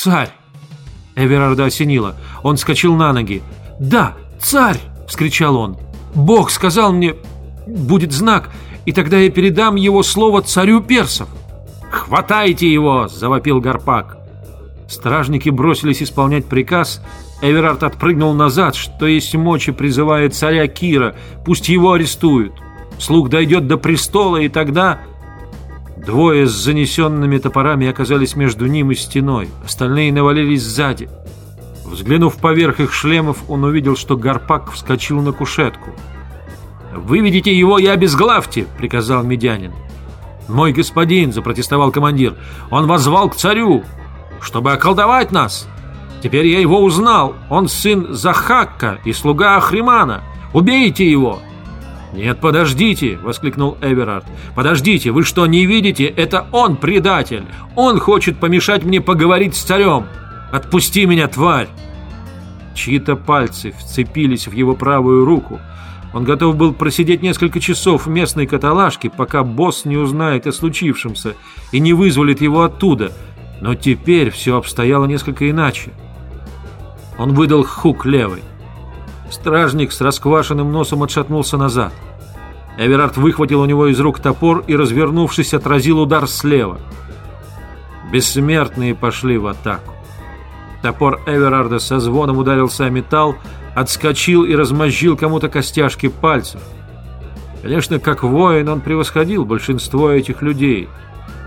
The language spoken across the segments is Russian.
«Царь!» Эверарда осенило. Он скочил на ноги. «Да, царь!» — вскричал он. «Бог сказал мне, будет знак, и тогда я передам его слово царю персов». «Хватайте его!» — завопил Гарпак. Стражники бросились исполнять приказ. Эверард отпрыгнул назад, что есть мочи, призывая царя Кира. Пусть его арестуют. Слух дойдет до престола, и тогда... Двое с занесенными топорами оказались между ним и стеной. Остальные навалились сзади. Взглянув поверх их шлемов, он увидел, что Гарпак вскочил на кушетку. «Выведите его и обезглавьте!» — приказал медянин. «Мой господин!» — запротестовал командир. «Он возвал к царю, чтобы околдовать нас! Теперь я его узнал! Он сын Захакка и слуга Ахримана! Убейте его!» «Нет, подождите!» — воскликнул Эверард. «Подождите! Вы что, не видите? Это он предатель! Он хочет помешать мне поговорить с царем! Отпусти меня, тварь!» Чьи-то пальцы вцепились в его правую руку. Он готов был просидеть несколько часов в местной каталажке, пока босс не узнает о случившемся и не вызволит его оттуда. Но теперь все обстояло несколько иначе. Он выдал хук левой. Стражник с расквашенным носом отшатнулся назад. Эверард выхватил у него из рук топор и, развернувшись, отразил удар слева. Бессмертные пошли в атаку. Топор Эверарда со звоном ударился о металл, отскочил и размозжил кому-то костяшки пальцев. Конечно, как воин он превосходил большинство этих людей,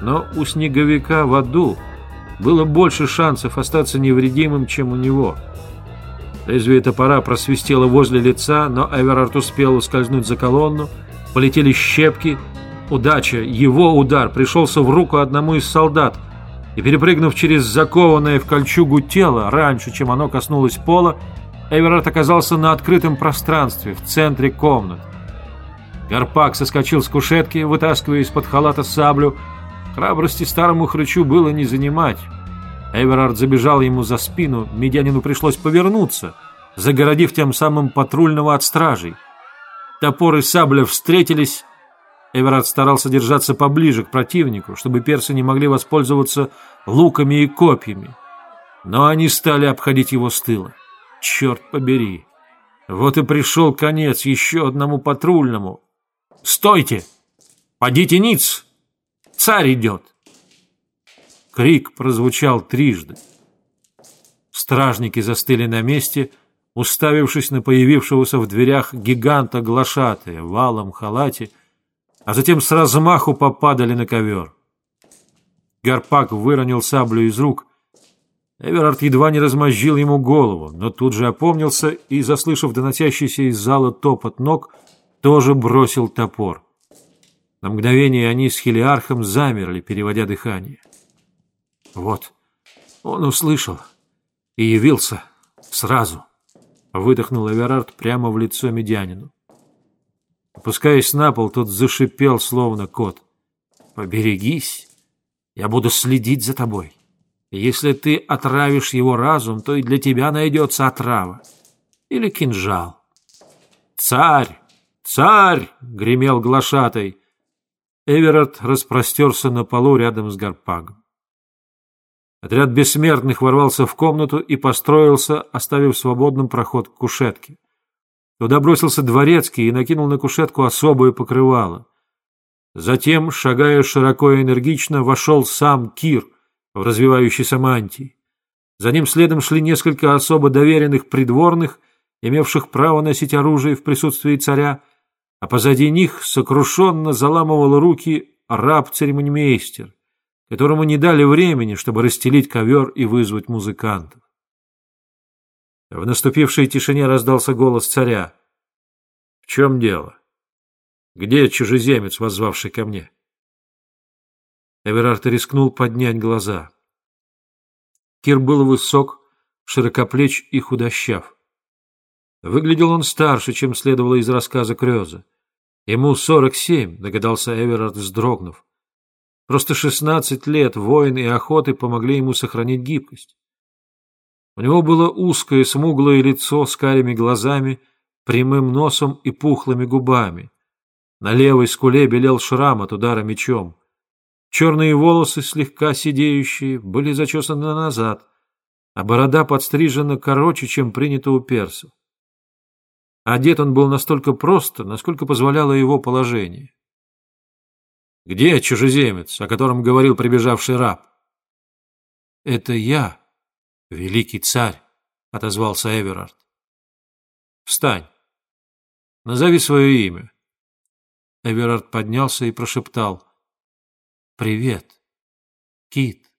но у снеговика в аду было больше шансов остаться невредимым, чем у него — Лезвие топора просвистело возле лица, но Эверард успел ускользнуть за колонну. Полетели щепки. Удача, его удар, пришелся в руку одному из солдат. И перепрыгнув через закованное в кольчугу тело, раньше, чем оно коснулось пола, Эверард оказался на открытом пространстве, в центре комнат. Гарпак соскочил с кушетки, вытаскивая из-под халата саблю. Храбрости старому хрычу было не занимать. Эверард забежал ему за спину, медянину пришлось повернуться, загородив тем самым патрульного от стражей. Топор и сабля встретились. Эверард старался держаться поближе к противнику, чтобы персы не могли воспользоваться луками и копьями. Но они стали обходить его с тыла. Черт побери! Вот и пришел конец еще одному патрульному. «Стойте! Подите ниц! Царь идет!» Крик прозвучал трижды. Стражники застыли на месте, уставившись на появившегося в дверях гиганта глашатая в валом халате, а затем с размаху попадали на ковер. Гарпак выронил саблю из рук. Эверард едва не размозжил ему голову, но тут же опомнился и, заслышав доносящийся из зала топот ног, тоже бросил топор. На мгновение они с Хелиархом замерли, переводя дыхание. Вот, он услышал и явился сразу. Выдохнул Эверард прямо в лицо медианину. Опускаясь на пол, тот зашипел, словно кот. «Поберегись, я буду следить за тобой. если ты отравишь его разум, то и для тебя найдется отрава. Или кинжал». «Царь! Царь!» — гремел глашатай. Эверард распростерся на полу рядом с Гарпагом. Отряд бессмертных ворвался в комнату и построился, оставив свободным проход к кушетке. Туда бросился дворецкий и накинул на кушетку особое покрывало. Затем, шагая широко и энергично, вошел сам Кир в развивающейся мантии. За ним следом шли несколько особо доверенных придворных, имевших право носить оружие в присутствии царя, а позади них сокрушенно заламывал руки раб-церемонимейстер, которому не дали времени, чтобы расстелить ковер и вызвать музыкантов. В наступившей тишине раздался голос царя. «В чем дело? Где чужеземец, воззвавший ко мне?» Эверард рискнул поднять глаза. Кир был высок, широкоплеч и худощав. Выглядел он старше, чем следовало из рассказа Крёза. Ему сорок семь, догадался Эверард, вздрогнув. Просто шестнадцать лет воин и охоты помогли ему сохранить гибкость. У него было узкое смуглое лицо с карими глазами, прямым носом и пухлыми губами. На левой скуле белел шрам от удара мечом. Черные волосы, слегка сидеющие, были зачесаны назад, а борода подстрижена короче, чем принято у персов. Одет он был настолько просто, насколько позволяло его положение. «Где чужеземец, о котором говорил прибежавший раб?» «Это я, великий царь», — отозвался Эверард. «Встань. Назови свое имя». Эверард поднялся и прошептал. «Привет, Кит».